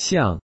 像